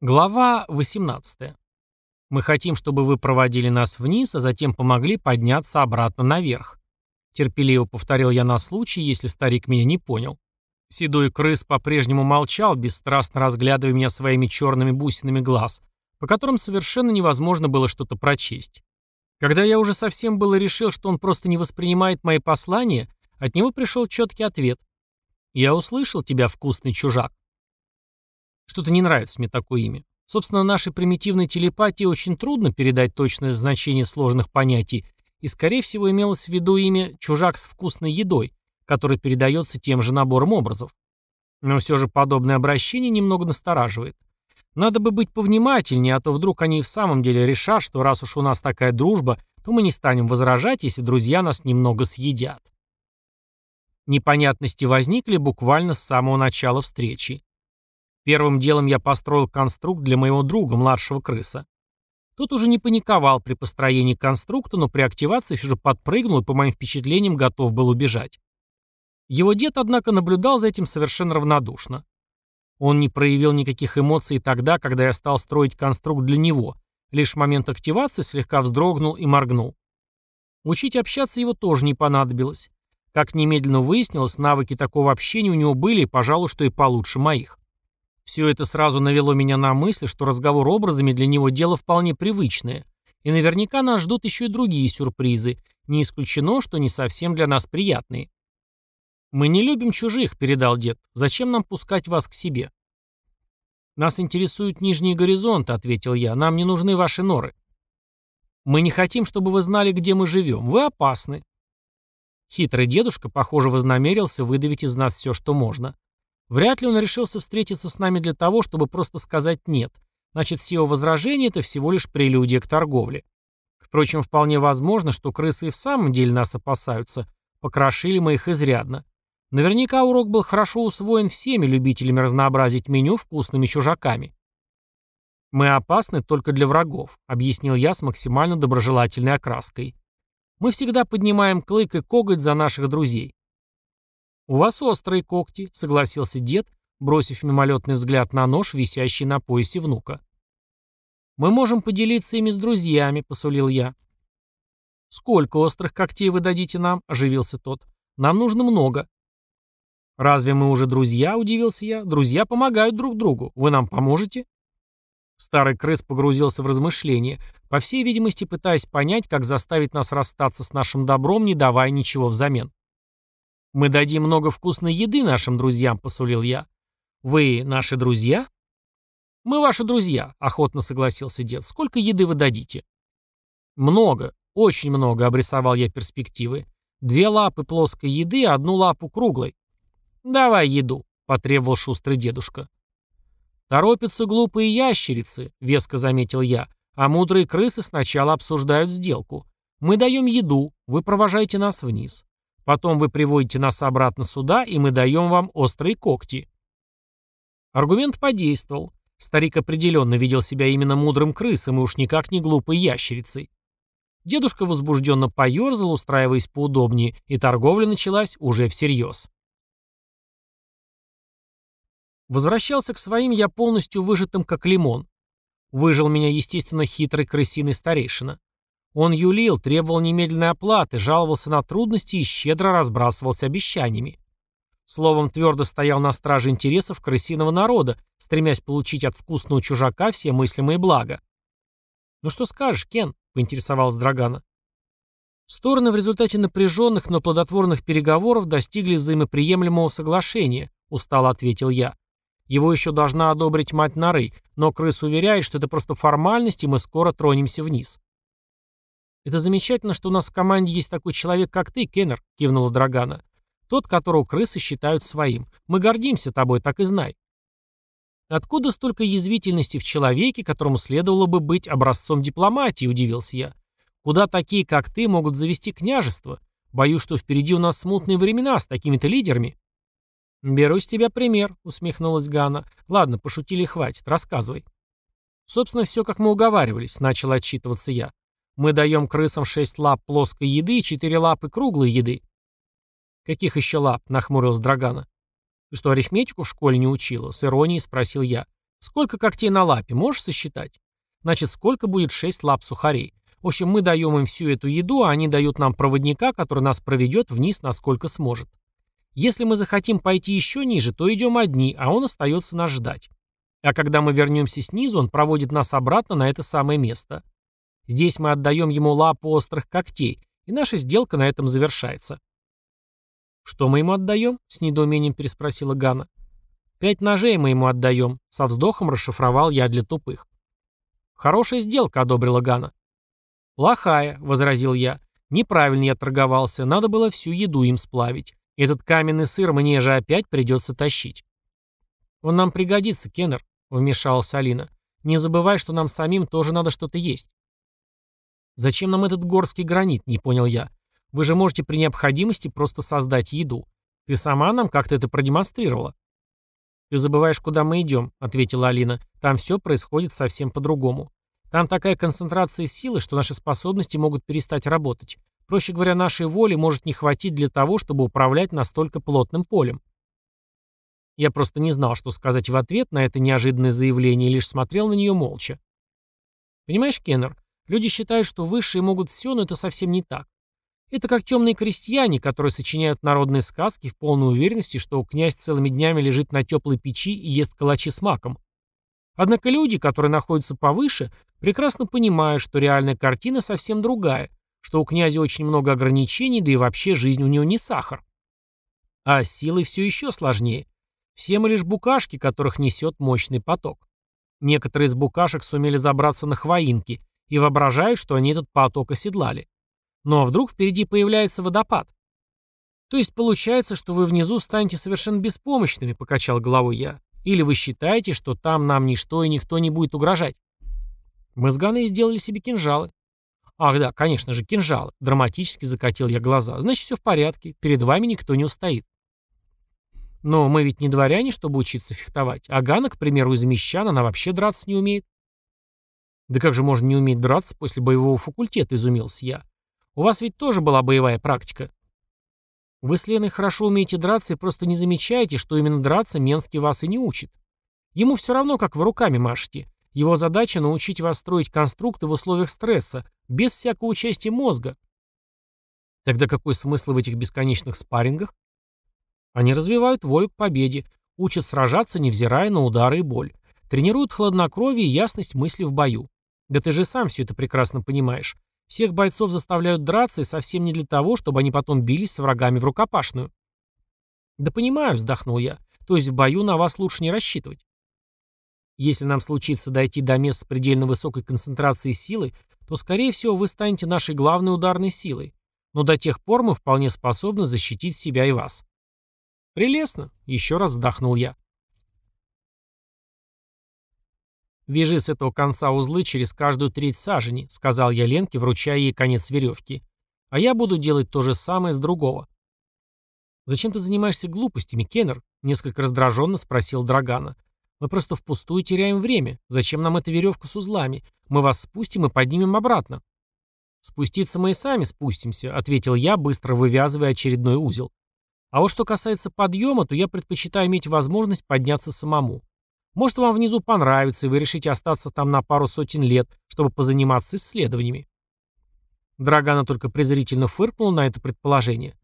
Глава 18. Мы хотим, чтобы вы проводили нас вниз, а затем помогли подняться обратно наверх. Терпеливо повторил я на случай, если старик меня не понял. Седой крыс по-прежнему молчал, бесстрастно разглядывая меня своими черными бусинами глаз, по которым совершенно невозможно было что-то прочесть. Когда я уже совсем было решил, что он просто не воспринимает мои послания, от него пришел четкий ответ. «Я услышал тебя, вкусный чужак». Что-то не нравится мне такое имя. Собственно, нашей примитивной телепатии очень трудно передать точное значение сложных понятий, и, скорее всего, имелось в виду имя «чужак с вкусной едой», который передается тем же набором образов. Но все же подобное обращение немного настораживает. Надо бы быть повнимательнее, а то вдруг они в самом деле решат, что раз уж у нас такая дружба, то мы не станем возражать, если друзья нас немного съедят. Непонятности возникли буквально с самого начала встречи. Первым делом я построил конструкт для моего друга, младшего крыса. Тот уже не паниковал при построении конструкта, но при активации все же подпрыгнул и, по моим впечатлениям, готов был убежать. Его дед, однако, наблюдал за этим совершенно равнодушно. Он не проявил никаких эмоций тогда, когда я стал строить конструкт для него, лишь в момент активации слегка вздрогнул и моргнул. Учить общаться его тоже не понадобилось. Как немедленно выяснилось, навыки такого общения у него были, пожалуй, что и получше моих. Все это сразу навело меня на мысль, что разговор образами для него дело вполне привычное, и наверняка нас ждут еще и другие сюрпризы, не исключено, что не совсем для нас приятные. «Мы не любим чужих», — передал дед. «Зачем нам пускать вас к себе?» «Нас интересуют нижние горизонты», — ответил я. «Нам не нужны ваши норы». «Мы не хотим, чтобы вы знали, где мы живем. Вы опасны». Хитрый дедушка, похоже, вознамерился выдавить из нас все, что можно. Вряд ли он решился встретиться с нами для того, чтобы просто сказать «нет». Значит, все его возражения – это всего лишь прелюдия к торговле. Впрочем, вполне возможно, что крысы и в самом деле нас опасаются. Покрошили мы их изрядно. Наверняка урок был хорошо усвоен всеми любителями разнообразить меню вкусными чужаками. «Мы опасны только для врагов», — объяснил я с максимально доброжелательной окраской. «Мы всегда поднимаем клык и коготь за наших друзей. «У вас острые когти», — согласился дед, бросив мимолетный взгляд на нож, висящий на поясе внука. «Мы можем поделиться ими с друзьями», — посулил я. «Сколько острых когтей вы дадите нам?» — оживился тот. «Нам нужно много». «Разве мы уже друзья?» — удивился я. «Друзья помогают друг другу. Вы нам поможете?» Старый крыс погрузился в размышления, по всей видимости пытаясь понять, как заставить нас расстаться с нашим добром, не давая ничего взамен. «Мы дадим много вкусной еды нашим друзьям», — посулил я. «Вы наши друзья?» «Мы ваши друзья», — охотно согласился дед. «Сколько еды вы дадите?» «Много, очень много», — обрисовал я перспективы. «Две лапы плоской еды, одну лапу круглой». «Давай еду», — потребовал шустрый дедушка. «Торопятся глупые ящерицы», — веско заметил я, «а мудрые крысы сначала обсуждают сделку. Мы даем еду, вы провожаете нас вниз. Потом вы приводите нас обратно сюда, и мы даем вам острые когти». Аргумент подействовал. Старик определенно видел себя именно мудрым крысом и уж никак не глупой ящерицей. Дедушка возбужденно поерзал, устраиваясь поудобнее, и торговля началась уже всерьез. Возвращался к своим я полностью выжатым как лимон. Выжил меня, естественно, хитрый крысиный старейшина. Он юлил, требовал немедленной оплаты, жаловался на трудности и щедро разбрасывался обещаниями. Словом, твердо стоял на страже интересов крысиного народа, стремясь получить от вкусного чужака все мыслимые блага. «Ну что скажешь, Кен?» — поинтересовалась Драгана. Стороны в результате напряженных, но плодотворных переговоров достигли взаимоприемлемого соглашения, устало ответил я. Его еще должна одобрить мать норы, но крыс уверяет, что это просто формальность, и мы скоро тронемся вниз. «Это замечательно, что у нас в команде есть такой человек, как ты, Кеннер», — кивнула Драгана. «Тот, которого крысы считают своим. Мы гордимся тобой, так и знай». «Откуда столько язвительности в человеке, которому следовало бы быть образцом дипломатии?» – удивился я. «Куда такие, как ты, могут завести княжество? Боюсь, что впереди у нас смутные времена с такими-то лидерами». «Беру с тебя пример», — усмехнулась Гана. «Ладно, пошутили хватит, рассказывай». «Собственно, все, как мы уговаривались», — начал отчитываться я. Мы даем крысам шесть лап плоской еды и четыре лапы круглой еды. Каких еще лап? Нахмурилась Драгана. Ты что, арифметику в школе не учила? С иронией спросил я. Сколько когтей на лапе, можешь сосчитать? Значит, сколько будет 6 лап сухарей? В общем, мы даем им всю эту еду, а они дают нам проводника, который нас проведет вниз, насколько сможет. Если мы захотим пойти еще ниже, то идем одни, а он остается нас ждать. А когда мы вернемся снизу, он проводит нас обратно на это самое место. Здесь мы отдаем ему лапу острых когтей, и наша сделка на этом завершается. «Что мы ему отдаем?» — с недоумением переспросила Гана. «Пять ножей мы ему отдаем», — со вздохом расшифровал я для тупых. «Хорошая сделка», — одобрила Гана. «Плохая», — возразил я. «Неправильно я торговался, надо было всю еду им сплавить. Этот каменный сыр мне же опять придется тащить». «Он нам пригодится, Кеннер», — вмешалась Алина. «Не забывай, что нам самим тоже надо что-то есть». «Зачем нам этот горский гранит?» — не понял я. «Вы же можете при необходимости просто создать еду. Ты сама нам как-то это продемонстрировала». «Ты забываешь, куда мы идем», — ответила Алина. «Там все происходит совсем по-другому. Там такая концентрация силы, что наши способности могут перестать работать. Проще говоря, нашей воли может не хватить для того, чтобы управлять настолько плотным полем. Я просто не знал, что сказать в ответ на это неожиданное заявление лишь смотрел на нее молча. Понимаешь, Кеннер, люди считают, что высшие могут все, но это совсем не так. Это как темные крестьяне, которые сочиняют народные сказки в полной уверенности, что князь целыми днями лежит на теплой печи и ест калачи с маком. Однако люди, которые находятся повыше, прекрасно понимают, что реальная картина совсем другая, что у князя очень много ограничений, да и вообще жизнь у него не сахар. А с силой все еще сложнее. Все мы лишь букашки, которых несет мощный поток. Некоторые из букашек сумели забраться на хвоинки и воображают, что они этот поток оседлали. А вдруг впереди появляется водопад? То есть получается, что вы внизу станете совершенно беспомощными, покачал головой я. Или вы считаете, что там нам ничто и никто не будет угрожать? Мы с Ганой сделали себе кинжалы. Ах да, конечно же, кинжалы. Драматически закатил я глаза. Значит, все в порядке. Перед вами никто не устоит. Но мы ведь не дворяне, чтобы учиться фехтовать. А Гана, к примеру, из мещан, она вообще драться не умеет. Да как же можно не уметь драться после боевого факультета, изумился я. У вас ведь тоже была боевая практика. Вы с Леной хорошо умеете драться и просто не замечаете, что именно драться Менский вас и не учит. Ему все равно, как вы руками машете. Его задача научить вас строить конструкты в условиях стресса, без всякого участия мозга. Тогда какой смысл в этих бесконечных спаррингах? Они развивают волю к победе, учат сражаться, невзирая на удары и боль, тренируют хладнокровие и ясность мысли в бою. Да ты же сам все это прекрасно понимаешь. Всех бойцов заставляют драться и совсем не для того, чтобы они потом бились с врагами в рукопашную. Да понимаю, вздохнул я. То есть в бою на вас лучше не рассчитывать. Если нам случится дойти до мест с предельно высокой концентрацией силы, то, скорее всего, вы станете нашей главной ударной силой. Но до тех пор мы вполне способны защитить себя и вас. Прелестно, еще раз вздохнул я. «Вяжи с этого конца узлы через каждую треть сажени», — сказал я Ленке, вручая ей конец веревки. «А я буду делать то же самое с другого». «Зачем ты занимаешься глупостями, Кеннер?» — несколько раздраженно спросил Драгана. «Мы просто впустую теряем время. Зачем нам эта веревка с узлами? Мы вас спустим и поднимем обратно». «Спуститься мы и сами спустимся», — ответил я, быстро вывязывая очередной узел. «А вот что касается подъема, то я предпочитаю иметь возможность подняться самому. Может, вам внизу понравится, и вы решите остаться там на пару сотен лет, чтобы позаниматься исследованиями. Драгана только презрительно фыркнул на это предположение.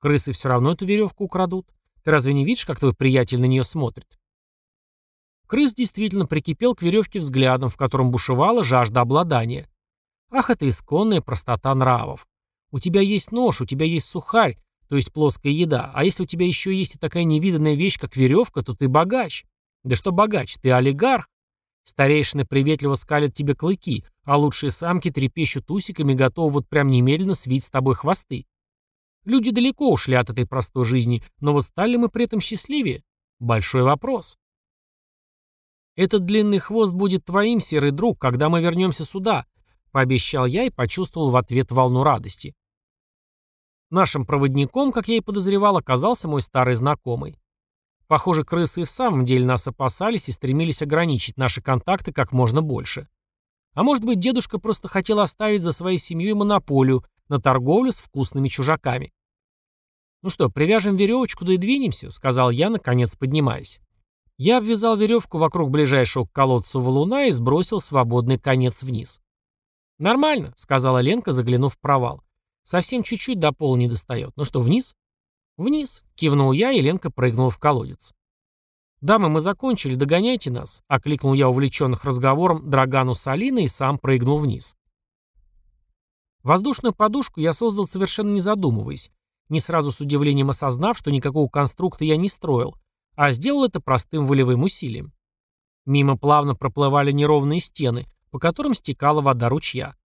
Крысы все равно эту веревку украдут. Ты разве не видишь, как твой приятель на нее смотрит? Крыс действительно прикипел к веревке взглядом, в котором бушевала жажда обладания. Ах, это исконная простота нравов. У тебя есть нож, у тебя есть сухарь, то есть плоская еда, а если у тебя еще есть и такая невиданная вещь, как веревка, то ты богач. Да что богач, ты олигарх. Старейшины приветливо скалят тебе клыки, а лучшие самки трепещут усиками, готовы вот прям немедленно свить с тобой хвосты. Люди далеко ушли от этой простой жизни, но вот стали мы при этом счастливее? Большой вопрос. Этот длинный хвост будет твоим, серый друг, когда мы вернемся сюда, пообещал я и почувствовал в ответ волну радости. Нашим проводником, как я и подозревал, оказался мой старый знакомый. Похоже, крысы и в самом деле нас опасались и стремились ограничить наши контакты как можно больше. А может быть, дедушка просто хотел оставить за своей семьей монополию на торговлю с вкусными чужаками. «Ну что, привяжем веревочку да и двинемся», — сказал я, наконец поднимаясь. Я обвязал веревку вокруг ближайшего к колодцу валуна и сбросил свободный конец вниз. «Нормально», — сказала Ленка, заглянув в провал. «Совсем чуть-чуть до пола не достает. Ну что, вниз?» «Вниз», — кивнул я, и Ленка прыгнула в колодец. «Дамы, мы закончили, догоняйте нас», — окликнул я увлеченных разговором Драгану с Алиной и сам прыгнул вниз. Воздушную подушку я создал совершенно не задумываясь, не сразу с удивлением осознав, что никакого конструкта я не строил, а сделал это простым волевым усилием. Мимо плавно проплывали неровные стены, по которым стекала вода ручья.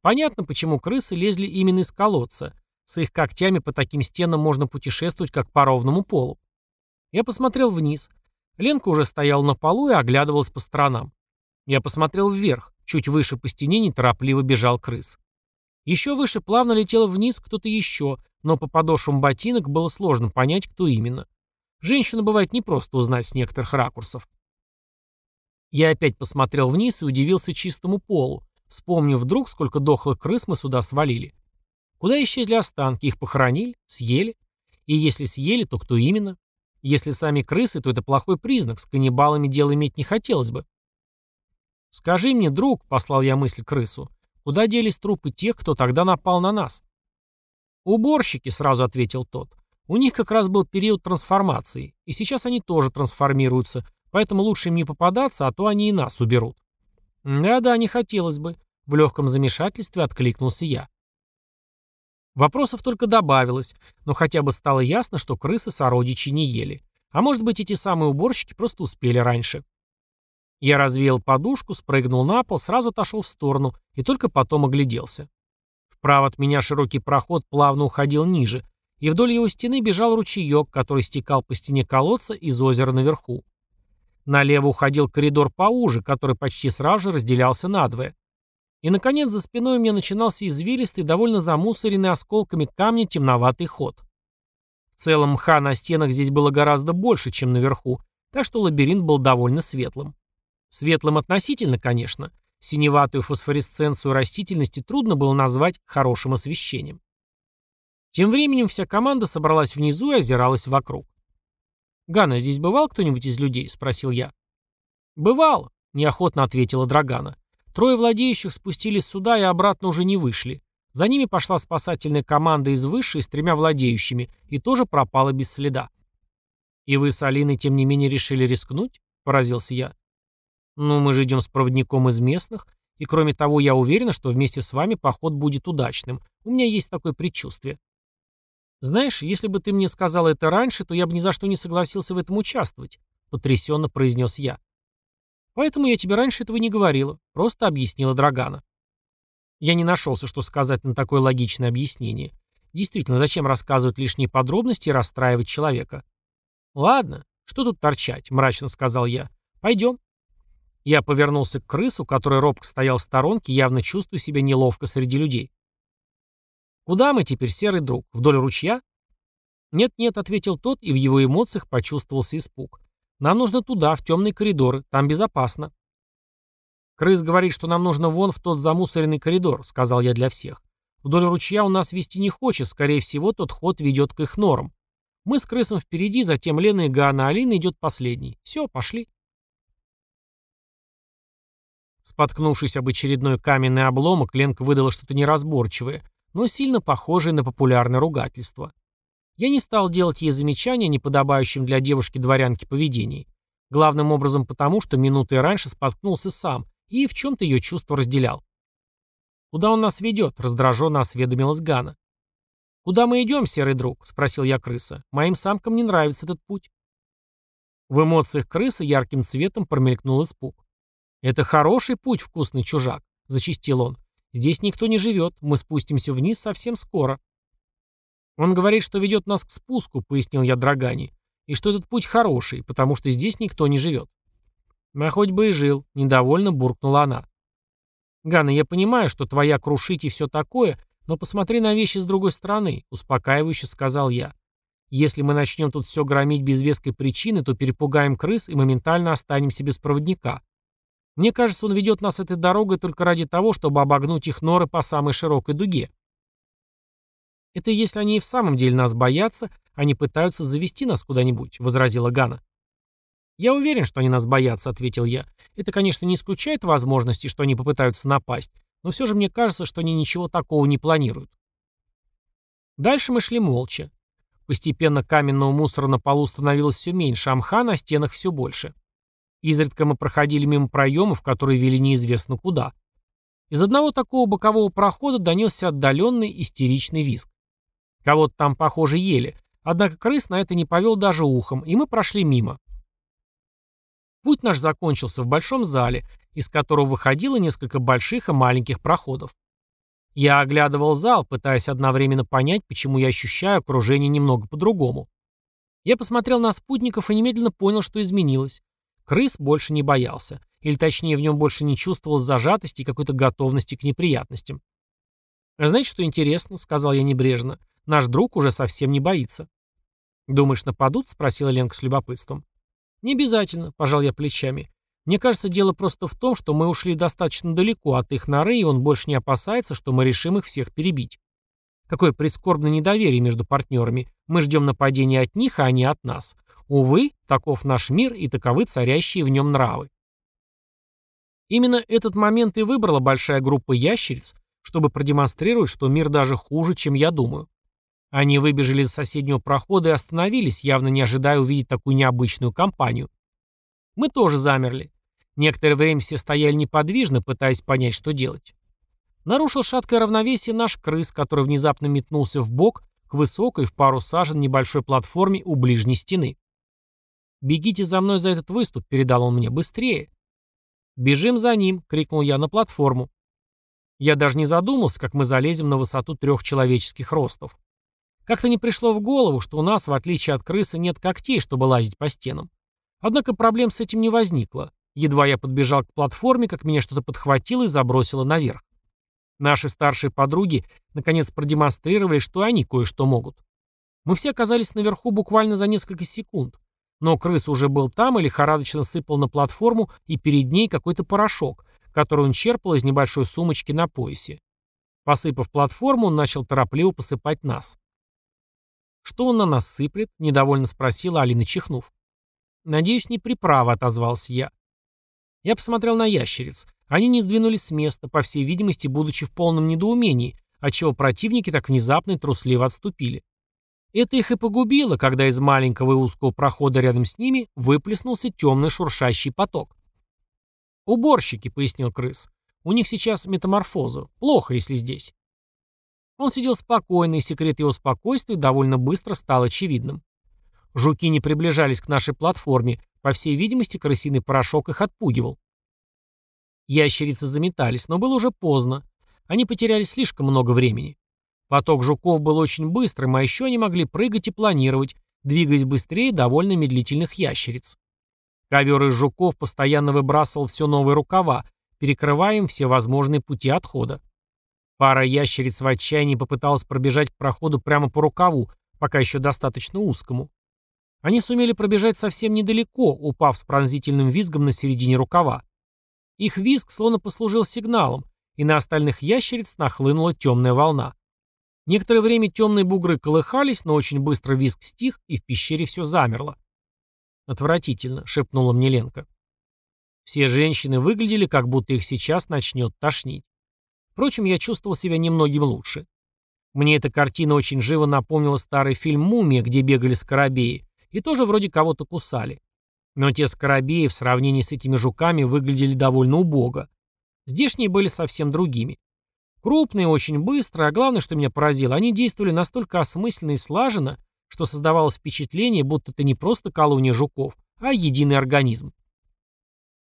Понятно, почему крысы лезли именно из колодца. С их когтями по таким стенам можно путешествовать, как по ровному полу. Я посмотрел вниз. Ленка уже стояла на полу и оглядывалась по сторонам. Я посмотрел вверх. Чуть выше по стене неторопливо бежал крыс. Еще выше плавно летел вниз кто-то еще, но по подошвам ботинок было сложно понять, кто именно. Женщину бывает непросто узнать с некоторых ракурсов. Я опять посмотрел вниз и удивился чистому полу, вспомнив вдруг, сколько дохлых крыс мы сюда свалили. Куда исчезли останки? Их похоронили? Съели? И если съели, то кто именно? Если сами крысы, то это плохой признак, с каннибалами дело иметь не хотелось бы. «Скажи мне, друг», — послал я мысль крысу, — «куда делись трупы тех, кто тогда напал на нас?» «Уборщики», — сразу ответил тот. «У них как раз был период трансформации, и сейчас они тоже трансформируются, поэтому лучше им не попадаться, а то они и нас уберут». «Да-да, не хотелось бы», — в легком замешательстве откликнулся я. Вопросов только добавилось, но хотя бы стало ясно, что крысы сородичи не ели. А может быть, эти самые уборщики просто успели раньше. Я развеял подушку, спрыгнул на пол, сразу отошел в сторону и только потом огляделся. Вправо от меня широкий проход плавно уходил ниже, и вдоль его стены бежал ручеек, который стекал по стене колодца из озера наверху. Налево уходил коридор поуже, который почти сразу же разделялся надвое. И, наконец, за спиной у меня начинался извилистый, довольно замусоренный осколками камня темноватый ход. В целом мха на стенах здесь было гораздо больше, чем наверху, так что лабиринт был довольно светлым. Светлым относительно, конечно. Синеватую фосфоресценцию растительности трудно было назвать хорошим освещением. Тем временем вся команда собралась внизу и озиралась вокруг. «Гана, здесь бывал кто-нибудь из людей?» — спросил я. «Бывал», — неохотно ответила Драгана. Трое владеющих спустились сюда и обратно уже не вышли. За ними пошла спасательная команда из высшей с тремя владеющими и тоже пропала без следа. «И вы с Алиной, тем не менее, решили рискнуть?» — поразился я. «Ну, мы же идем с проводником из местных, и кроме того, я уверена, что вместе с вами поход будет удачным. У меня есть такое предчувствие». «Знаешь, если бы ты мне сказал это раньше, то я бы ни за что не согласился в этом участвовать», — потрясенно произнес я. «Поэтому я тебе раньше этого не говорила, просто объяснила Драгана». Я не нашелся, что сказать на такое логичное объяснение. Действительно, зачем рассказывать лишние подробности и расстраивать человека? «Ладно, что тут торчать?» — мрачно сказал я. «Пойдем». Я повернулся к крысу, который робко стоял в сторонке, явно чувствуя себя неловко среди людей. «Куда мы теперь, серый друг? Вдоль ручья?» «Нет-нет», — ответил тот, и в его эмоциях почувствовался испуг. «Нам нужно туда, в темные коридоры. Там безопасно». «Крыс говорит, что нам нужно вон в тот замусоренный коридор», — сказал я для всех. «Вдоль ручья у нас вести не хочет, скорее всего, тот ход ведет к их норам. Мы с крысом впереди, затем Лена и Гаана, Алина идет последний. Все, пошли». Споткнувшись об очередной каменный обломок, Ленка выдала что-то неразборчивое, но сильно похожее на популярное ругательство. Я не стал делать ей замечания, неподобающим для девушки-дворянки поведении. Главным образом потому, что минутой раньше споткнулся сам и в чем-то ее чувство разделял. «Куда он нас ведет?» — раздраженно осведомилась Гана. «Куда мы идем, серый друг?» — спросил я крыса. «Моим самкам не нравится этот путь». В эмоциях крысы ярким цветом промелькнул испуг. «Это хороший путь, вкусный чужак», — зачистил он. «Здесь никто не живет, мы спустимся вниз совсем скоро». «Он говорит, что ведет нас к спуску», — пояснил я Драгани, «и что этот путь хороший, потому что здесь никто не живет». «А хоть бы и жил», — недовольно буркнула она. «Ганна, я понимаю, что твоя крушить и все такое, но посмотри на вещи с другой стороны», — успокаивающе сказал я. «Если мы начнем тут все громить без веской причины, то перепугаем крыс и моментально останемся без проводника. Мне кажется, он ведет нас этой дорогой только ради того, чтобы обогнуть их норы по самой широкой дуге. Это если они и в самом деле нас боятся, они пытаются завести нас куда-нибудь, возразила Гана. «Я уверен, что они нас боятся», — ответил я. «Это, конечно, не исключает возможности, что они попытаются напасть, но все же мне кажется, что они ничего такого не планируют». Дальше мы шли молча. Постепенно каменного мусора на полу становилось все меньше, а мха на стенах все больше. Изредка мы проходили мимо проемов, которые вели неизвестно куда. Из одного такого бокового прохода донесся отдаленный истеричный визг. Кого-то там, похоже, ели, однако крыс на это не повел даже ухом, и мы прошли мимо. Путь наш закончился в большом зале, из которого выходило несколько больших и маленьких проходов. Я оглядывал зал, пытаясь одновременно понять, почему я ощущаю окружение немного по-другому. Я посмотрел на спутников и немедленно понял, что изменилось. Крыс больше не боялся. Или точнее, в нем больше не чувствовалось зажатости и какой-то готовности к неприятностям. «А знаете, что интересно?» — сказал я небрежно. «Наш друг уже совсем не боится». «Думаешь, нападут?» — спросила Ленка с любопытством. «Не обязательно», — пожал я плечами. Мне кажется, дело просто в том, что мы ушли достаточно далеко от их норы, и он больше не опасается, что мы решим их всех перебить. Какое прискорбное недоверие между партнерами. Мы ждем нападения от них, а они от нас. Увы, таков наш мир и таковы царящие в нем нравы. Именно этот момент и выбрала большая группа ящериц, чтобы продемонстрировать, что мир даже хуже, чем я думаю. Они выбежали из соседнего прохода и остановились, явно не ожидая увидеть такую необычную компанию. Мы тоже замерли. Некоторое время все стояли неподвижно, пытаясь понять, что делать. Нарушил шаткое равновесие наш крыс, который внезапно метнулся в бок к высокой в пару сажен небольшой платформе у ближней стены. «Бегите за мной за этот выступ», — передал он мне, — «быстрее». «Бежим за ним», — крикнул я на платформу. Я даже не задумался, как мы залезем на высоту трех человеческих ростов. Как-то не пришло в голову, что у нас, в отличие от крысы, нет когтей, чтобы лазить по стенам. Однако проблем с этим не возникло. Едва я подбежал к платформе, как меня что-то подхватило и забросило наверх. Наши старшие подруги наконец продемонстрировали, что они кое-что могут. Мы все оказались наверху буквально за несколько секунд. Но крыс уже был там и лихорадочно сыпал на платформу, и перед ней какой-то порошок, который он черпал из небольшой сумочки на поясе. Посыпав платформу, он начал торопливо посыпать нас. «Что он на нас сыплет?» – недовольно спросила Алина, чихнув. «Надеюсь, не приправа», — отозвался я. Я посмотрел на ящериц. Они не сдвинулись с места, по всей видимости, будучи в полном недоумении, отчего противники так внезапно и трусливо отступили. Это их и погубило, когда из маленького и узкого прохода рядом с ними выплеснулся темный шуршащий поток. «Уборщики», — пояснил крыс. «У них сейчас метаморфоза. Плохо, если здесь». Он сидел спокойно, и секрет его спокойствия довольно быстро стал очевидным. Жуки не приближались к нашей платформе, по всей видимости, крысиный порошок их отпугивал. Ящерицы заметались, но было уже поздно. Они потеряли слишком много времени. Поток жуков был очень быстрым, а еще они могли прыгать и планировать, двигаясь быстрее довольно медлительных ящериц. Ковер из жуков постоянно выбрасывал все новые рукава, перекрывая им все возможные пути отхода. Пара ящериц в отчаянии попыталась пробежать к проходу прямо по рукаву, пока еще достаточно узкому. Они сумели пробежать совсем недалеко, упав с пронзительным визгом на середине рукава. Их визг словно послужил сигналом, и на остальных ящериц нахлынула темная волна. Некоторое время темные бугры колыхались, но очень быстро визг стих, и в пещере все замерло. «Отвратительно», — шепнула мне Ленка. Все женщины выглядели, как будто их сейчас начнет тошнить. Впрочем, я чувствовал себя немногим лучше. Мне эта картина очень живо напомнила старый фильм «Мумия», где бегали скоробеи, и тоже вроде кого-то кусали. Но те скоробеи в сравнении с этими жуками выглядели довольно убого. Здешние были совсем другими. Крупные, очень быстро, а главное, что меня поразило, они действовали настолько осмысленно и слаженно, что создавалось впечатление, будто это не просто колония жуков, а единый организм.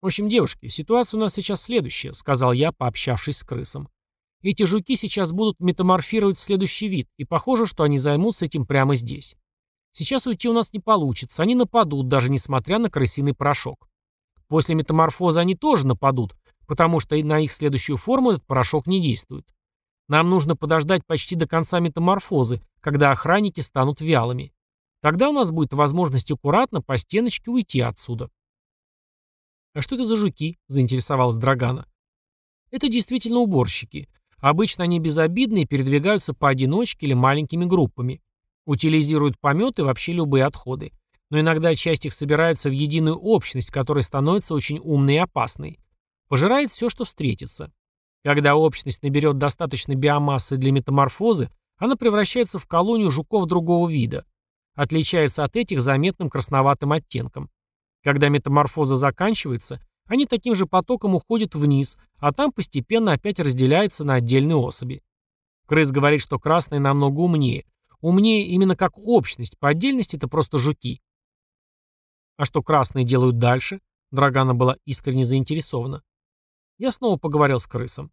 «В общем, девушки, ситуация у нас сейчас следующая», — сказал я, пообщавшись с крысом. «Эти жуки сейчас будут метаморфировать в следующий вид, и похоже, что они займутся этим прямо здесь. Сейчас уйти у нас не получится, они нападут, даже несмотря на крысиный порошок. После метаморфоза они тоже нападут, потому что на их следующую форму этот порошок не действует. Нам нужно подождать почти до конца метаморфозы, когда охранники станут вялыми. Тогда у нас будет возможность аккуратно по стеночке уйти отсюда. «А что это за жуки?» – заинтересовалась Драгана. «Это действительно уборщики. Обычно они безобидные и передвигаются поодиночке или маленькими группами. Утилизируют пометы и вообще любые отходы. Но иногда часть их собираются в единую общность, которая становится очень умной и опасной. Пожирает все, что встретится. Когда общность наберет достаточно биомассы для метаморфозы, она превращается в колонию жуков другого вида. Отличается от этих заметным красноватым оттенком. Когда метаморфоза заканчивается, они таким же потоком уходят вниз, а там постепенно опять разделяются на отдельные особи. Крыс говорит, что красные намного умнее. Умнее именно как общность, по отдельности это просто жуки. А что красные делают дальше? Драгана была искренне заинтересована. Я снова поговорил с крысом.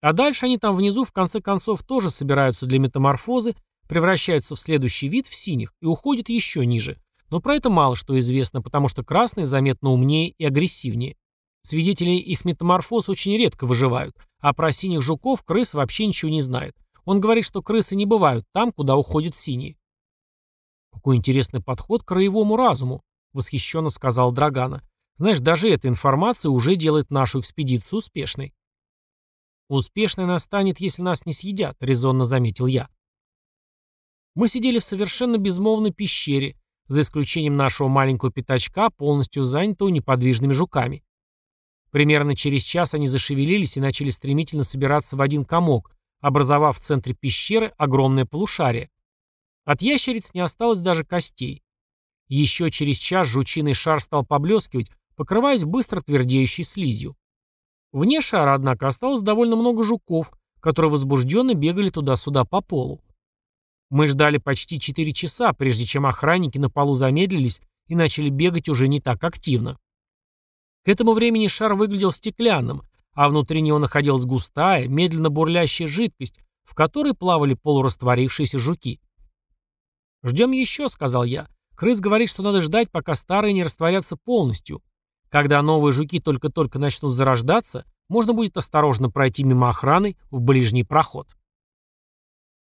А дальше они там внизу в конце концов тоже собираются для метаморфозы, превращаются в следующий вид в синих и уходят еще ниже. Но про это мало что известно, потому что красные заметно умнее и агрессивнее. Свидетели их метаморфоз очень редко выживают, а про синих жуков крыс вообще ничего не знает. Он говорит, что крысы не бывают там, куда уходят синие. Какой интересный подход к краевому разуму, восхищенно сказал Драгана. Знаешь, даже эта информация уже делает нашу экспедицию успешной. Успешной она станет, если нас не съедят, резонно заметил я. Мы сидели в совершенно безмолвной пещере, за исключением нашего маленького пятачка, полностью занятого неподвижными жуками. Примерно через час они зашевелились и начали стремительно собираться в один комок, образовав в центре пещеры огромное полушарие. От ящериц не осталось даже костей. Еще через час жучиный шар стал поблескивать, покрываясь быстро твердеющей слизью. Вне шара, однако, осталось довольно много жуков, которые возбужденно бегали туда-сюда по полу. Мы ждали почти 4 часа, прежде чем охранники на полу замедлились и начали бегать уже не так активно. К этому времени шар выглядел стеклянным, а внутри него находилась густая, медленно бурлящая жидкость, в которой плавали полурастворившиеся жуки. «Ждем еще», — сказал я. «Крыс говорит, что надо ждать, пока старые не растворятся полностью. Когда новые жуки только-только начнут зарождаться, можно будет осторожно пройти мимо охраны в ближний проход.